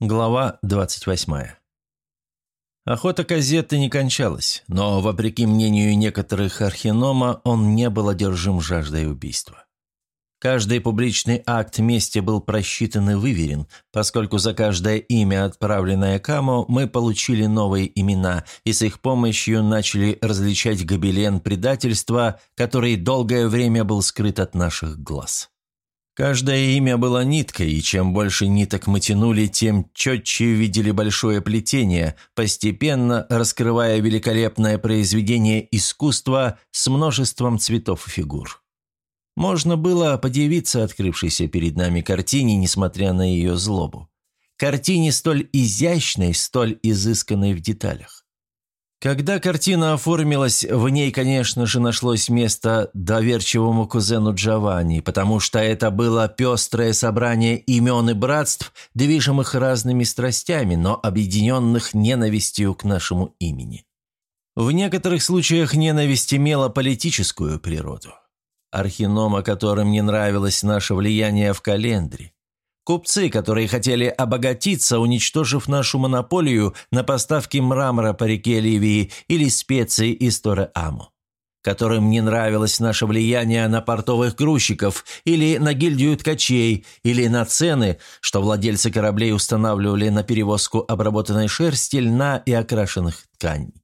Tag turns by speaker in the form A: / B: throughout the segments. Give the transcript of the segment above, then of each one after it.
A: Глава 28. Охота Казетты не кончалась, но, вопреки мнению некоторых архинома, он не был одержим жаждой убийства. Каждый публичный акт мести был просчитан и выверен, поскольку за каждое имя, отправленное Камо, мы получили новые имена и с их помощью начали различать гобелен предательства, который долгое время был скрыт от наших глаз. Каждое имя было ниткой, и чем больше ниток мы тянули, тем четче видели большое плетение, постепенно раскрывая великолепное произведение искусства с множеством цветов и фигур. Можно было подивиться открывшейся перед нами картине, несмотря на ее злобу. Картине столь изящной, столь изысканной в деталях. Когда картина оформилась, в ней, конечно же, нашлось место доверчивому кузену Джованни, потому что это было пестрое собрание имен и братств, движимых разными страстями, но объединенных ненавистью к нашему имени. В некоторых случаях ненависть имела политическую природу. Архинома, которым не нравилось наше влияние в календре, Купцы, которые хотели обогатиться, уничтожив нашу монополию на поставки мрамора по реке Ливии или специй из Торе-Аму. Которым не нравилось наше влияние на портовых грузчиков или на гильдию ткачей, или на цены, что владельцы кораблей устанавливали на перевозку обработанной шерсти, льна и окрашенных тканей.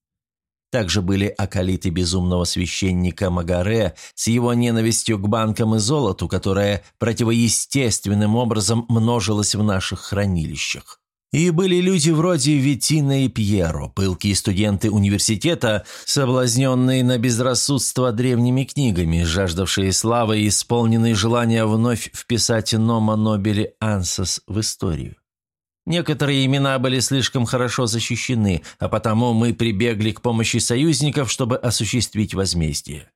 A: Также были околиты безумного священника Магаре с его ненавистью к банкам и золоту, которая противоестественным образом множилась в наших хранилищах. И были люди вроде Витина и Пьеро, пылкие студенты университета, соблазненные на безрассудство древними книгами, жаждавшие славы и исполненные желания вновь вписать Нома Нобели Ансас в историю. Некоторые имена были слишком хорошо защищены, а потому мы прибегли к помощи союзников, чтобы осуществить возмездие.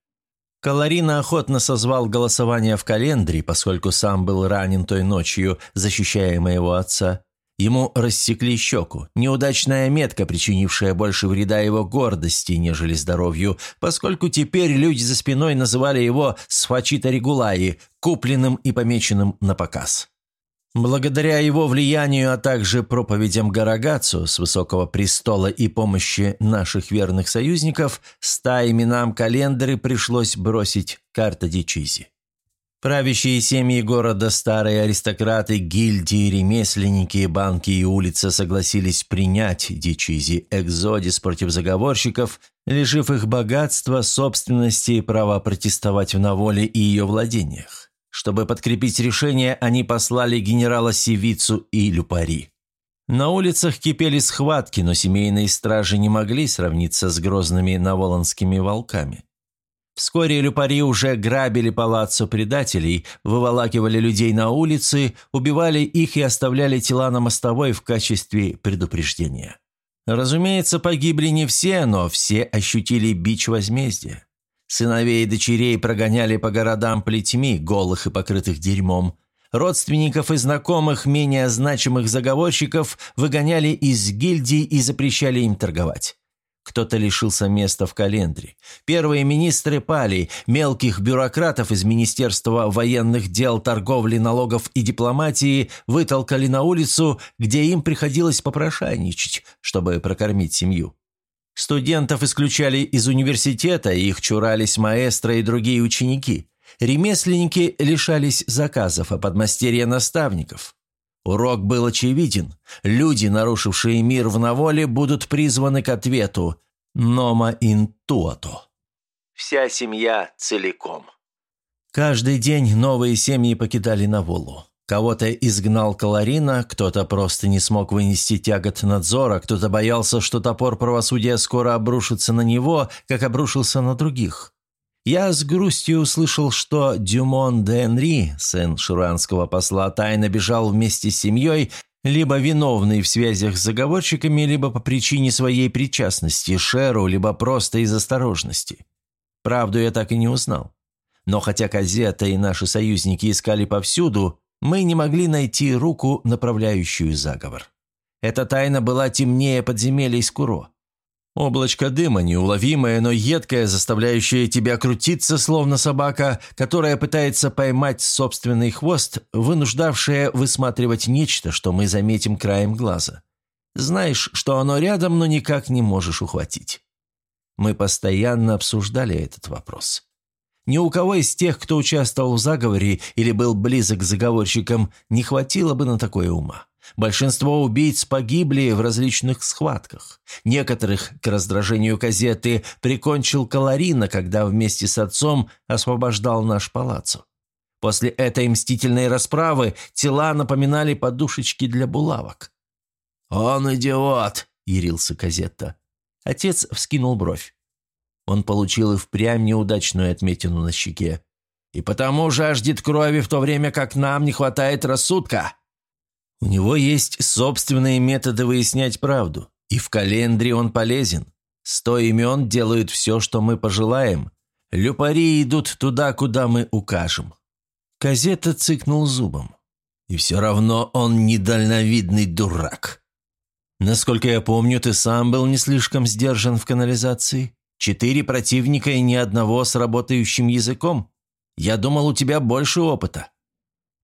A: Каларина охотно созвал голосование в календре, поскольку сам был ранен той ночью, защищая моего отца. Ему рассекли щеку, неудачная метка, причинившая больше вреда его гордости, нежели здоровью, поскольку теперь люди за спиной называли его «сфачита регулаи», купленным и помеченным на показ. Благодаря его влиянию, а также проповедям Гарагацу с высокого престола и помощи наших верных союзников, ста именам календаре пришлось бросить карта Дичизи. Правящие семьи города, старые аристократы, гильдии, ремесленники, банки и улицы согласились принять Дичизи экзодис против заговорщиков, лишив их богатства, собственности и права протестовать в наволе и ее владениях. Чтобы подкрепить решение, они послали генерала Сивицу и Люпари. На улицах кипели схватки, но семейные стражи не могли сравниться с грозными наволонскими волками. Вскоре Люпари уже грабили палаццо предателей, выволакивали людей на улицы, убивали их и оставляли тела на мостовой в качестве предупреждения. Разумеется, погибли не все, но все ощутили бич возмездия. Сыновей и дочерей прогоняли по городам плетьми, голых и покрытых дерьмом. Родственников и знакомых менее значимых заговорщиков выгоняли из гильдий и запрещали им торговать. Кто-то лишился места в календре. Первые министры пали, мелких бюрократов из Министерства военных дел, торговли, налогов и дипломатии вытолкали на улицу, где им приходилось попрошайничать, чтобы прокормить семью. Студентов исключали из университета, их чурались маэстро и другие ученики. Ремесленники лишались заказов, а подмастерья наставников. Урок был очевиден. Люди, нарушившие мир в наволе, будут призваны к ответу «Нома интуато». Вся семья целиком. Каждый день новые семьи покидали Наволу. Кого-то изгнал Каларина, кто-то просто не смог вынести тягот надзора, кто-то боялся, что топор правосудия скоро обрушится на него, как обрушился на других. Я с грустью услышал, что Дюмон де Энри, сын шуранского посла, тайно бежал вместе с семьей, либо виновный в связях с заговорщиками, либо по причине своей причастности Шеру, либо просто из осторожности. Правду я так и не узнал. Но хотя Казета и наши союзники искали повсюду, мы не могли найти руку, направляющую заговор. Эта тайна была темнее подземелья Скуро. Облачко дыма, неуловимое, но едкое, заставляющее тебя крутиться, словно собака, которая пытается поймать собственный хвост, вынуждавшее высматривать нечто, что мы заметим краем глаза. Знаешь, что оно рядом, но никак не можешь ухватить. Мы постоянно обсуждали этот вопрос. Ни у кого из тех, кто участвовал в заговоре или был близок к заговорщикам, не хватило бы на такое ума. Большинство убийц погибли в различных схватках. Некоторых, к раздражению газеты, прикончил Каларина, когда вместе с отцом освобождал наш палаццо. После этой мстительной расправы тела напоминали подушечки для булавок. «Он идиот!» – ярился Казетта. Отец вскинул бровь. Он получил и впрямь неудачную отметину на щеке. «И потому жаждет крови, в то время как нам не хватает рассудка!» У него есть собственные методы выяснять правду, и в календре он полезен. Сто имен делают все, что мы пожелаем. Люпари идут туда, куда мы укажем». Казета цыкнул зубом. «И все равно он недальновидный дурак. Насколько я помню, ты сам был не слишком сдержан в канализации. Четыре противника и ни одного с работающим языком. Я думал, у тебя больше опыта».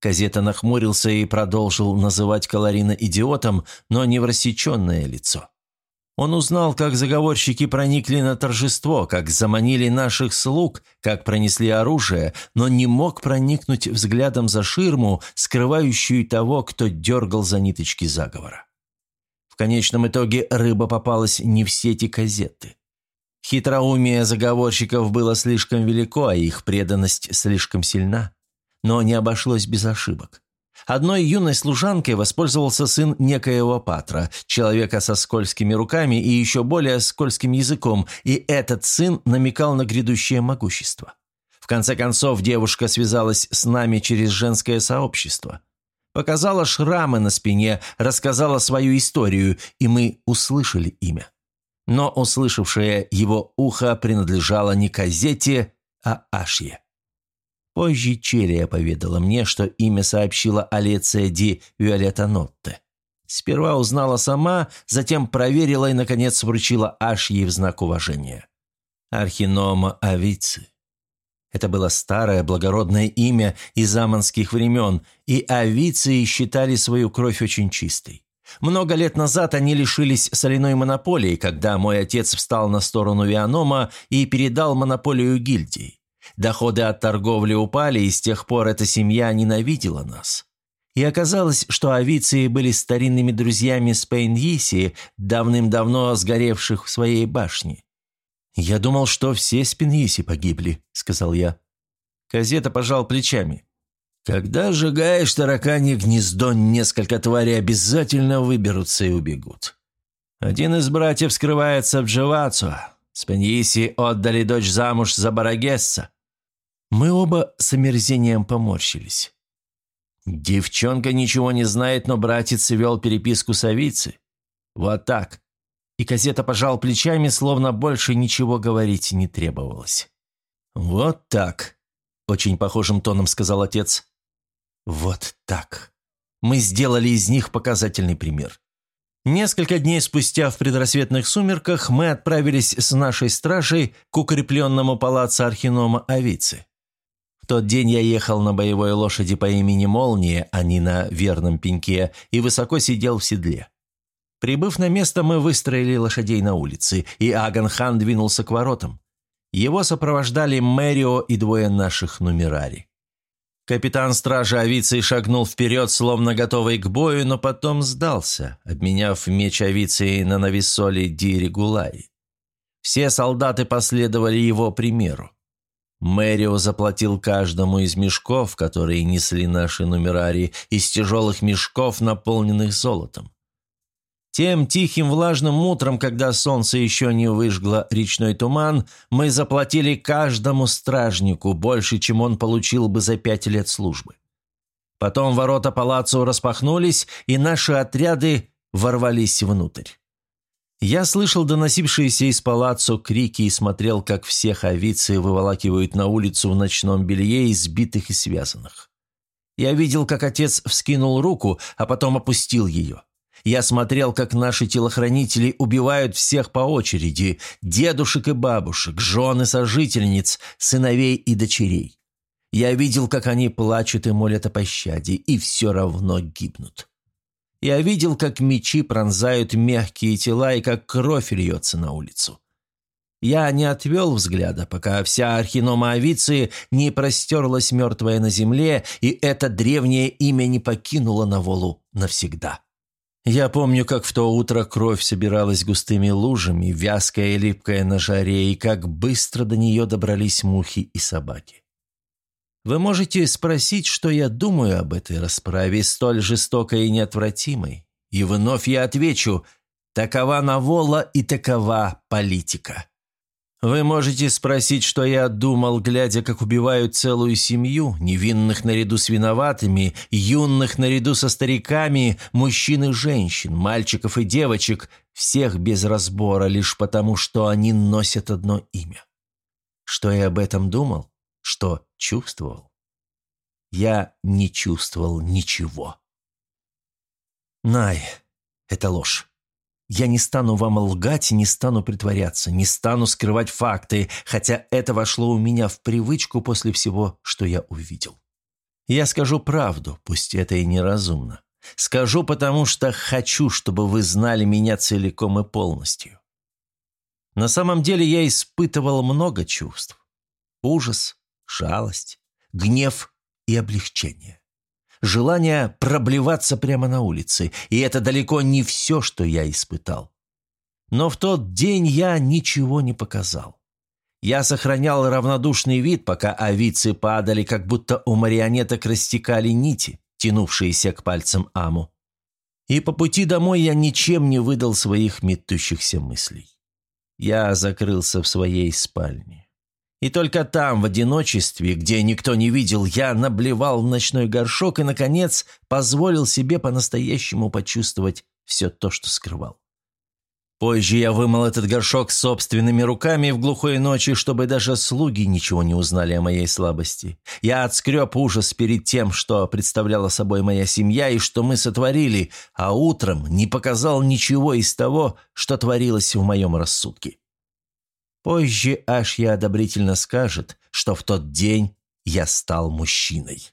A: Казета нахмурился и продолжил называть Каларина идиотом, но не в рассеченное лицо. Он узнал, как заговорщики проникли на торжество, как заманили наших слуг, как пронесли оружие, но не мог проникнуть взглядом за ширму, скрывающую того, кто дергал за ниточки заговора. В конечном итоге рыба попалась не в сети казеты. Хитроумие заговорщиков было слишком велико, а их преданность слишком сильна но не обошлось без ошибок. Одной юной служанкой воспользовался сын некоего патра, человека со скользкими руками и еще более скользким языком, и этот сын намекал на грядущее могущество. В конце концов, девушка связалась с нами через женское сообщество. Показала шрамы на спине, рассказала свою историю, и мы услышали имя. Но услышавшее его ухо принадлежало не Казете, а Ашье. Позже Челия поведала мне, что имя сообщила Алеция ди Виолетта Нотте. Сперва узнала сама, затем проверила и, наконец, вручила ей в знак уважения. Архинома Авици. Это было старое благородное имя из аманских времен, и авиции считали свою кровь очень чистой. Много лет назад они лишились соляной монополии, когда мой отец встал на сторону Вианома и передал монополию гильдии. Доходы от торговли упали, и с тех пор эта семья ненавидела нас. И оказалось, что авиции были старинными друзьями Спейньиси, давным-давно сгоревших в своей башне. «Я думал, что все Спейньиси погибли», — сказал я. Казета пожал плечами. «Когда сжигаешь тараканье гнездо, несколько тварей обязательно выберутся и убегут. Один из братьев скрывается в Дживацу. Спеньиси отдали дочь замуж за Барагесса. Мы оба с омерзением поморщились. Девчонка ничего не знает, но братец вел переписку с Авицей. Вот так. И Казета пожал плечами, словно больше ничего говорить не требовалось. «Вот так», — очень похожим тоном сказал отец. «Вот так. Мы сделали из них показательный пример. Несколько дней спустя в предрассветных сумерках мы отправились с нашей стражей к укрепленному палацу Архинома Авицы. В тот день я ехал на боевой лошади по имени Молния, а не на верном пеньке, и высоко сидел в седле. Прибыв на место, мы выстроили лошадей на улице, и Аганхан двинулся к воротам. Его сопровождали Мэрио и двое наших нумерари. Капитан стражи Авицей шагнул вперед, словно готовый к бою, но потом сдался, обменяв меч Авицей на Нависоли Ди Регулай. Все солдаты последовали его примеру. Мэрио заплатил каждому из мешков, которые несли наши нумерари, из тяжелых мешков, наполненных золотом. Тем тихим влажным утром, когда солнце еще не выжгло речной туман, мы заплатили каждому стражнику больше, чем он получил бы за пять лет службы. Потом ворота палацу распахнулись, и наши отряды ворвались внутрь. Я слышал доносившиеся из палаццо крики и смотрел, как всех овицы выволакивают на улицу в ночном белье, избитых и связанных. Я видел, как отец вскинул руку, а потом опустил ее. Я смотрел, как наши телохранители убивают всех по очереди, дедушек и бабушек, жен и сожительниц, сыновей и дочерей. Я видел, как они плачут и молят о пощаде, и все равно гибнут. Я видел, как мечи пронзают мягкие тела и как кровь льется на улицу. Я не отвел взгляда, пока вся архинома Авиции не простерлась мертвая на земле, и это древнее имя не покинуло Наволу навсегда. Я помню, как в то утро кровь собиралась густыми лужами, вязкая и липкая на жаре, и как быстро до нее добрались мухи и собаки. Вы можете спросить, что я думаю об этой расправе, столь жестокой и неотвратимой. И вновь я отвечу, такова Навола и такова политика. Вы можете спросить, что я думал, глядя, как убивают целую семью, невинных наряду с виноватыми, юных наряду со стариками, мужчин и женщин, мальчиков и девочек, всех без разбора, лишь потому, что они носят одно имя. Что я об этом думал? Что чувствовал? Я не чувствовал ничего. Най, это ложь. Я не стану вам лгать не стану притворяться, не стану скрывать факты, хотя это вошло у меня в привычку после всего, что я увидел. Я скажу правду, пусть это и неразумно. Скажу, потому что хочу, чтобы вы знали меня целиком и полностью. На самом деле я испытывал много чувств. Ужас, жалость, гнев и облегчение желание проблеваться прямо на улице, и это далеко не все, что я испытал. Но в тот день я ничего не показал. Я сохранял равнодушный вид, пока овицы падали, как будто у марионеток растекали нити, тянувшиеся к пальцам Аму. И по пути домой я ничем не выдал своих метущихся мыслей. Я закрылся в своей спальне. И только там, в одиночестве, где никто не видел, я наблевал в ночной горшок и, наконец, позволил себе по-настоящему почувствовать все то, что скрывал. Позже я вымыл этот горшок собственными руками в глухой ночи, чтобы даже слуги ничего не узнали о моей слабости. Я отскреб ужас перед тем, что представляла собой моя семья и что мы сотворили, а утром не показал ничего из того, что творилось в моем рассудке. Позже Ашья одобрительно скажет, что в тот день я стал мужчиной.